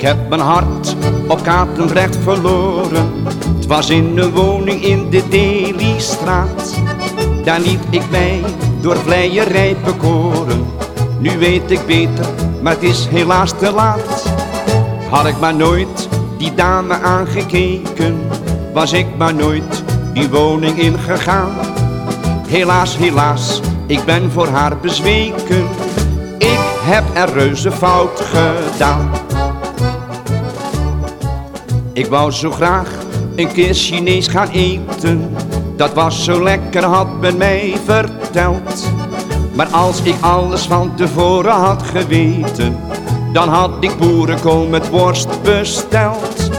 heb mijn hart op Katendrecht verloren. Het was in een woning in de Delystraat. Daar liet ik mij door vleierij bekoren. Nu weet ik beter, maar het is helaas te laat. Had ik maar nooit die dame aangekeken, was ik maar nooit die woning ingegaan. Helaas, helaas, ik ben voor haar bezweken. Ik heb er reuze fout gedaan. Ik wou zo graag een keer Chinees gaan eten. Dat was zo lekker, had men mij verteld. Maar als ik alles van tevoren had geweten, dan had ik boerenkool met worst besteld.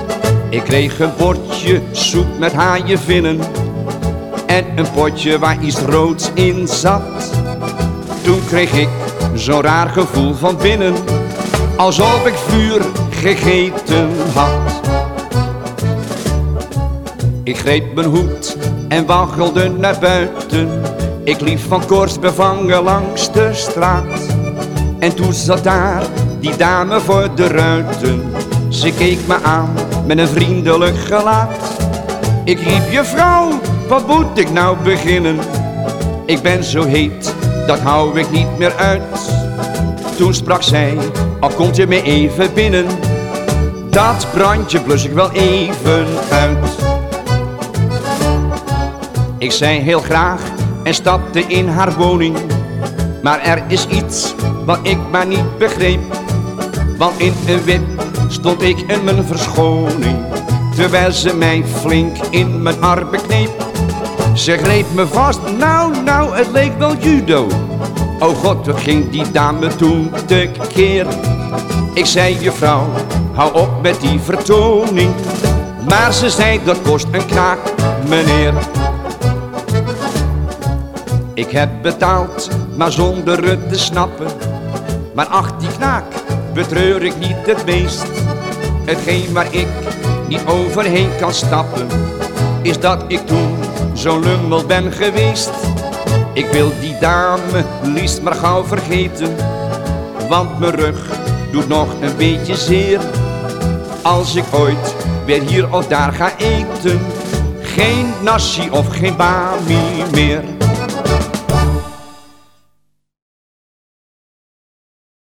Ik kreeg een bordje soep met haaienvinnen en een potje waar iets roods in zat. Toen kreeg ik zo'n raar gevoel van binnen, alsof ik vuur gegeten had. Ik greep mijn hoed en waggelde naar buiten. Ik liep van koorts bevangen langs de straat. En toen zat daar die dame voor de ruiten. Ze keek me aan met een vriendelijk gelaat. Ik riep je vrouw, wat moet ik nou beginnen? Ik ben zo heet, dat hou ik niet meer uit. Toen sprak zij, al komt je me even binnen. Dat brandje blus ik wel even uit. Ik zei heel graag en stapte in haar woning. Maar er is iets wat ik maar niet begreep. Want in een wip stond ik in mijn verschoning. Terwijl ze mij flink in mijn armen kneep. Ze greep me vast, nou, nou, het leek wel judo. Oh god, wat ging die dame toen tekeer. Ik zei, juffrouw, hou op met die vertoning. Maar ze zei, dat kost een knaak, meneer. Ik heb betaald, maar zonder het te snappen. Maar ach, die knaak betreur ik niet het meest. Hetgeen waar ik niet overheen kan stappen, is dat ik toen zo'n lummel ben geweest. Ik wil die dame liefst maar gauw vergeten, want mijn rug doet nog een beetje zeer. Als ik ooit weer hier of daar ga eten, geen nasi of geen bami meer.